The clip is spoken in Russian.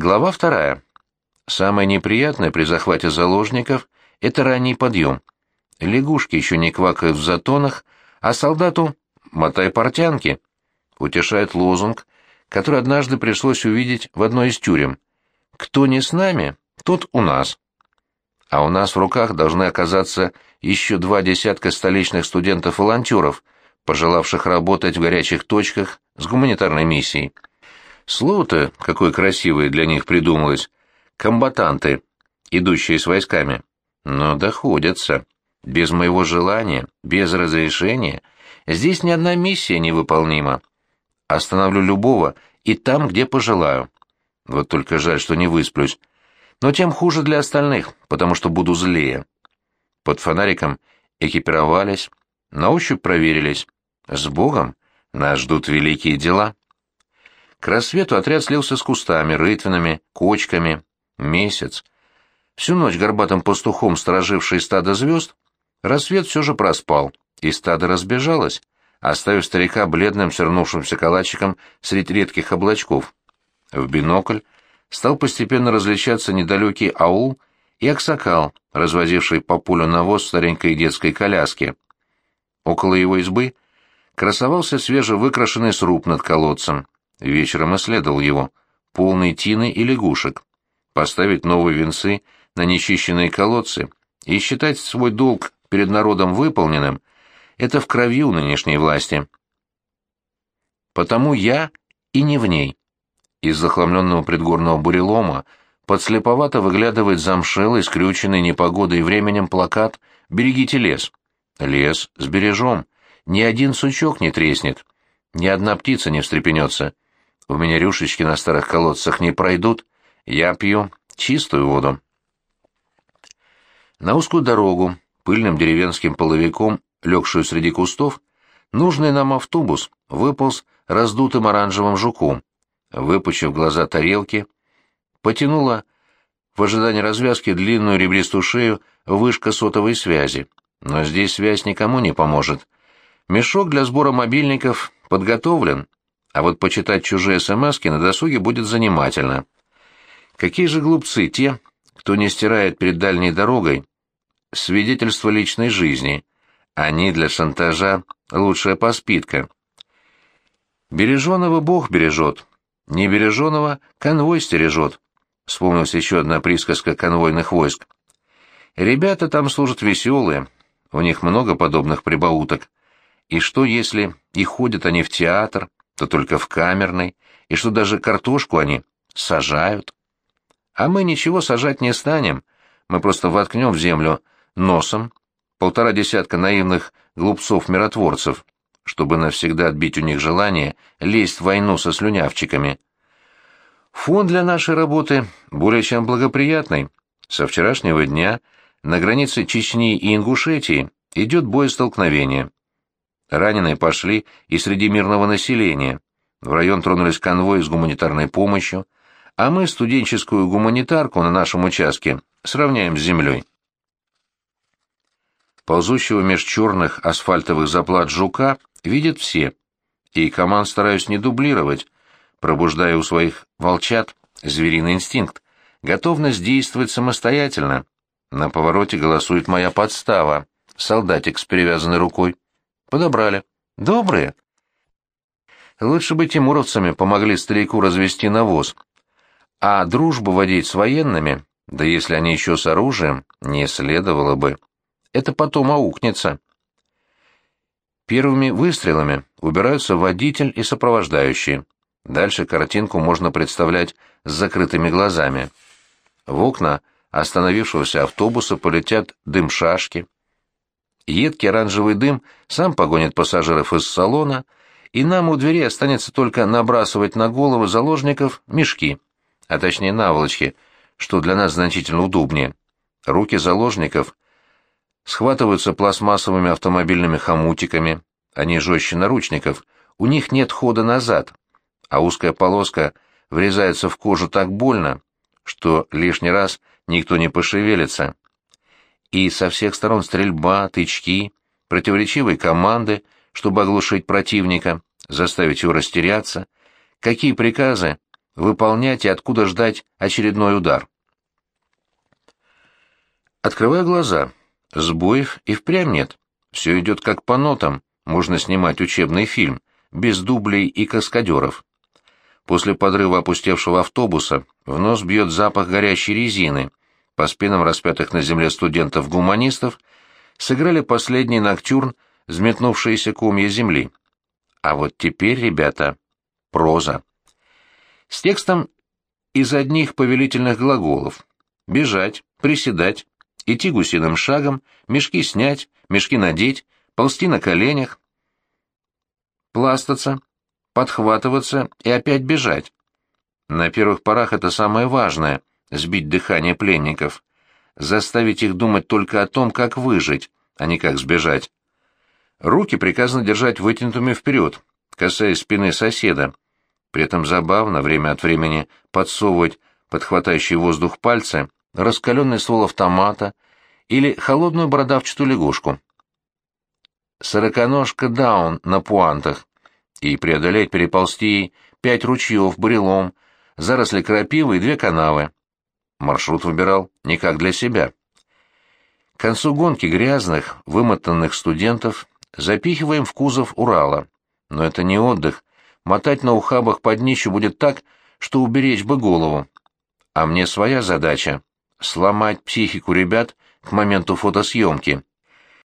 Глава вторая. Самое неприятное при захвате заложников — это ранний подъем. Лягушки еще не квакают в затонах, а солдату «мотай портянки», утешает лозунг, который однажды пришлось увидеть в одной из тюрем. «Кто не с нами, тот у нас». А у нас в руках должны оказаться еще два десятка столичных студентов-волонтеров, пожелавших работать в горячих точках с гуманитарной миссией. Слово-то какое красивое для них придумалось. Комбатанты, идущие с войсками. Но доходятся. Без моего желания, без разрешения. Здесь ни одна миссия невыполнима. Остановлю любого и там, где пожелаю. Вот только жаль, что не высплюсь. Но тем хуже для остальных, потому что буду злее. Под фонариком экипировались, на ощупь проверились. С Богом нас ждут великие дела. К рассвету отряд слился с кустами, рытвинами, кочками. Месяц. Всю ночь горбатым пастухом стороживший стадо звезд, рассвет все же проспал, и стадо разбежалось, оставив старика бледным свернувшимся калачиком среди редких облачков. В бинокль стал постепенно различаться недалекий аул и аксакал, развозивший по полю навоз старенькой детской коляски. Около его избы красовался свежевыкрашенный сруб над колодцем. Вечером исследовал его, полный тины и лягушек. Поставить новые венцы на нечищенные колодцы и считать свой долг перед народом выполненным — это в крови у нынешней власти. Потому я и не в ней. Из захламленного предгорного бурелома подслеповато выглядывает замшелый, скрюченный непогодой и временем плакат «Берегите лес». Лес сбережем, ни один сучок не треснет, ни одна птица не встрепенется. У меня рюшечки на старых колодцах не пройдут, я пью чистую воду. На узкую дорогу, пыльным деревенским половиком, легшую среди кустов, нужный нам автобус выполз раздутым оранжевым жуком. Выпучив глаза тарелки, потянула в ожидании развязки длинную ребристую шею вышка сотовой связи. Но здесь связь никому не поможет. Мешок для сбора мобильников подготовлен, а вот почитать чужие смски на досуге будет занимательно. Какие же глупцы те, кто не стирает перед дальней дорогой свидетельство личной жизни. Они для шантажа лучшая поспитка. Береженого Бог бережет, не береженого конвой стережет. Вспомнилась еще одна присказка конвойных войск. Ребята там служат веселые, у них много подобных прибауток. И что, если и ходят они в театр, то только в камерной, и что даже картошку они сажают. А мы ничего сажать не станем, мы просто воткнем в землю носом полтора десятка наивных глупцов-миротворцев, чтобы навсегда отбить у них желание лезть в войну со слюнявчиками. Фон для нашей работы более чем благоприятный. Со вчерашнего дня на границе Чечни и Ингушетии идет боестолкновение. Раненые пошли и среди мирного населения. В район тронулись конвои с гуманитарной помощью, а мы студенческую гуманитарку на нашем участке сравняем с землей. Ползущего меж черных асфальтовых заплат жука видят все, и команд стараюсь не дублировать, пробуждая у своих волчат звериный инстинкт, готовность действовать самостоятельно. На повороте голосует моя подстава, солдатик с перевязанной рукой. Подобрали. Добрые. Лучше бы тимуровцами помогли старику развести навоз. А дружбу водить с военными, да если они еще с оружием, не следовало бы. Это потом аукнется. Первыми выстрелами убираются водитель и сопровождающие. Дальше картинку можно представлять с закрытыми глазами. В окна остановившегося автобуса полетят дым шашки, Едкий оранжевый дым сам погонит пассажиров из салона, и нам у двери останется только набрасывать на головы заложников мешки, а точнее наволочки, что для нас значительно удобнее. Руки заложников схватываются пластмассовыми автомобильными хомутиками, они жестче наручников, у них нет хода назад, а узкая полоска врезается в кожу так больно, что лишний раз никто не пошевелится и со всех сторон стрельба, тычки, противоречивые команды, чтобы оглушить противника, заставить его растеряться. Какие приказы выполнять и откуда ждать очередной удар. Открываю глаза. Сбоев и впрямь нет. Все идет как по нотам, можно снимать учебный фильм, без дублей и каскадеров. После подрыва опустевшего автобуса в нос бьет запах горящей резины. По спинам распятых на земле студентов-гуманистов сыграли последний ноктюрн взметнувшиеся комья земли. А вот теперь, ребята, проза. С текстом из одних повелительных глаголов. Бежать, приседать, идти гусиным шагом, мешки снять, мешки надеть, ползти на коленях, пластаться, подхватываться и опять бежать. На первых порах это самое важное — сбить дыхание пленников, заставить их думать только о том, как выжить, а не как сбежать. Руки приказано держать вытянутыми вперед, касаясь спины соседа. При этом забавно время от времени подсовывать подхватающий воздух пальцы, раскаленный ствол автомата или холодную бородавчатую лягушку. Сороконожка даун на пуантах, и преодолеть, переползти пять ручьев бурелом, заросли крапивы и две канавы. Маршрут выбирал не как для себя. К концу гонки грязных, вымотанных студентов запихиваем в кузов Урала. Но это не отдых. Мотать на ухабах под днищу будет так, что уберечь бы голову. А мне своя задача — сломать психику ребят к моменту фотосъемки.